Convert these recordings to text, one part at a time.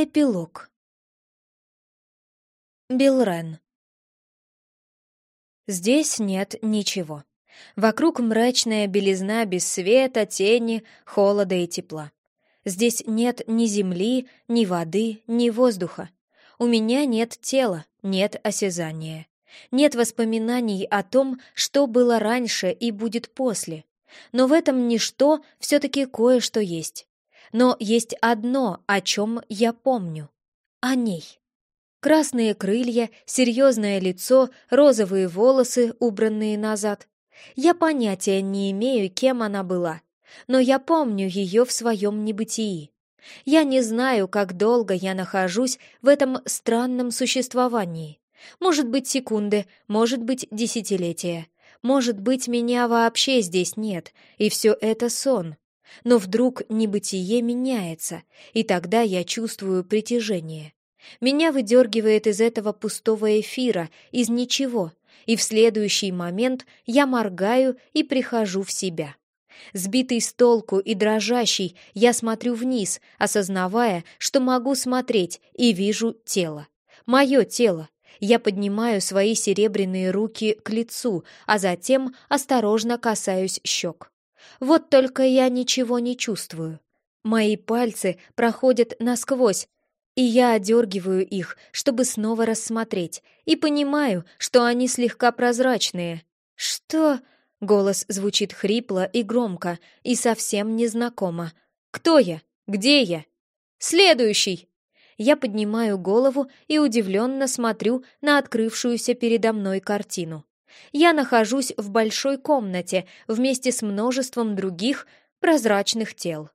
Эпилог. Билрен. Здесь нет ничего. Вокруг мрачная белизна без света, тени, холода и тепла. Здесь нет ни земли, ни воды, ни воздуха. У меня нет тела, нет осязания. Нет воспоминаний о том, что было раньше и будет после. Но в этом ничто все-таки кое-что есть. Но есть одно, о чем я помню. О ней. Красные крылья, серьезное лицо, розовые волосы, убранные назад. Я понятия не имею, кем она была, но я помню ее в своем небытии. Я не знаю, как долго я нахожусь в этом странном существовании. Может быть, секунды, может быть, десятилетия. Может быть, меня вообще здесь нет, и все это сон. Но вдруг небытие меняется, и тогда я чувствую притяжение. Меня выдергивает из этого пустого эфира, из ничего, и в следующий момент я моргаю и прихожу в себя. Сбитый с толку и дрожащий, я смотрю вниз, осознавая, что могу смотреть, и вижу тело. Мое тело. Я поднимаю свои серебряные руки к лицу, а затем осторожно касаюсь щек. Вот только я ничего не чувствую. Мои пальцы проходят насквозь, и я одергиваю их, чтобы снова рассмотреть, и понимаю, что они слегка прозрачные. «Что?» — голос звучит хрипло и громко, и совсем незнакомо. «Кто я? Где я?» «Следующий!» Я поднимаю голову и удивленно смотрю на открывшуюся передо мной картину я нахожусь в большой комнате вместе с множеством других прозрачных тел.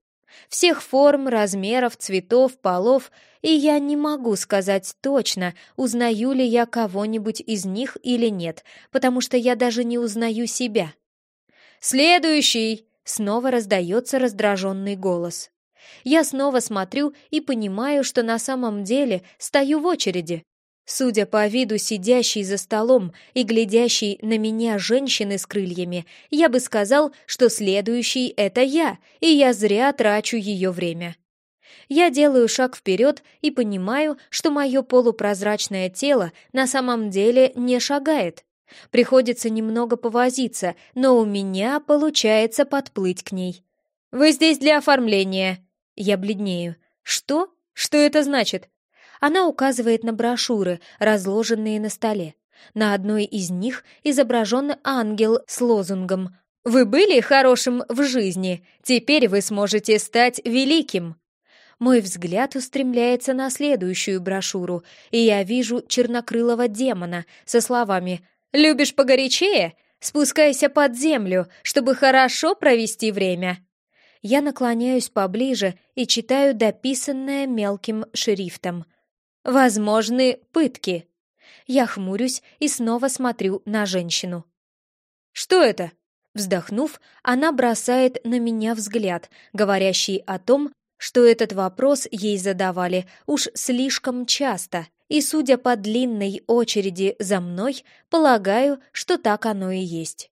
Всех форм, размеров, цветов, полов, и я не могу сказать точно, узнаю ли я кого-нибудь из них или нет, потому что я даже не узнаю себя. «Следующий!» — снова раздается раздраженный голос. Я снова смотрю и понимаю, что на самом деле стою в очереди. Судя по виду сидящей за столом и глядящей на меня женщины с крыльями, я бы сказал, что следующий — это я, и я зря трачу ее время. Я делаю шаг вперед и понимаю, что мое полупрозрачное тело на самом деле не шагает. Приходится немного повозиться, но у меня получается подплыть к ней. «Вы здесь для оформления!» Я бледнею. «Что? Что это значит? Она указывает на брошюры, разложенные на столе. На одной из них изображен ангел с лозунгом «Вы были хорошим в жизни, теперь вы сможете стать великим». Мой взгляд устремляется на следующую брошюру, и я вижу чернокрылого демона со словами «Любишь погорячее? Спускайся под землю, чтобы хорошо провести время». Я наклоняюсь поближе и читаю дописанное мелким шрифтом. Возможны пытки. Я хмурюсь и снова смотрю на женщину. «Что это?» Вздохнув, она бросает на меня взгляд, говорящий о том, что этот вопрос ей задавали уж слишком часто, и, судя по длинной очереди за мной, полагаю, что так оно и есть.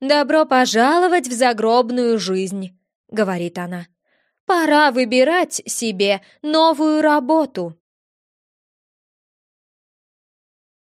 «Добро пожаловать в загробную жизнь», — говорит она. «Пора выбирать себе новую работу».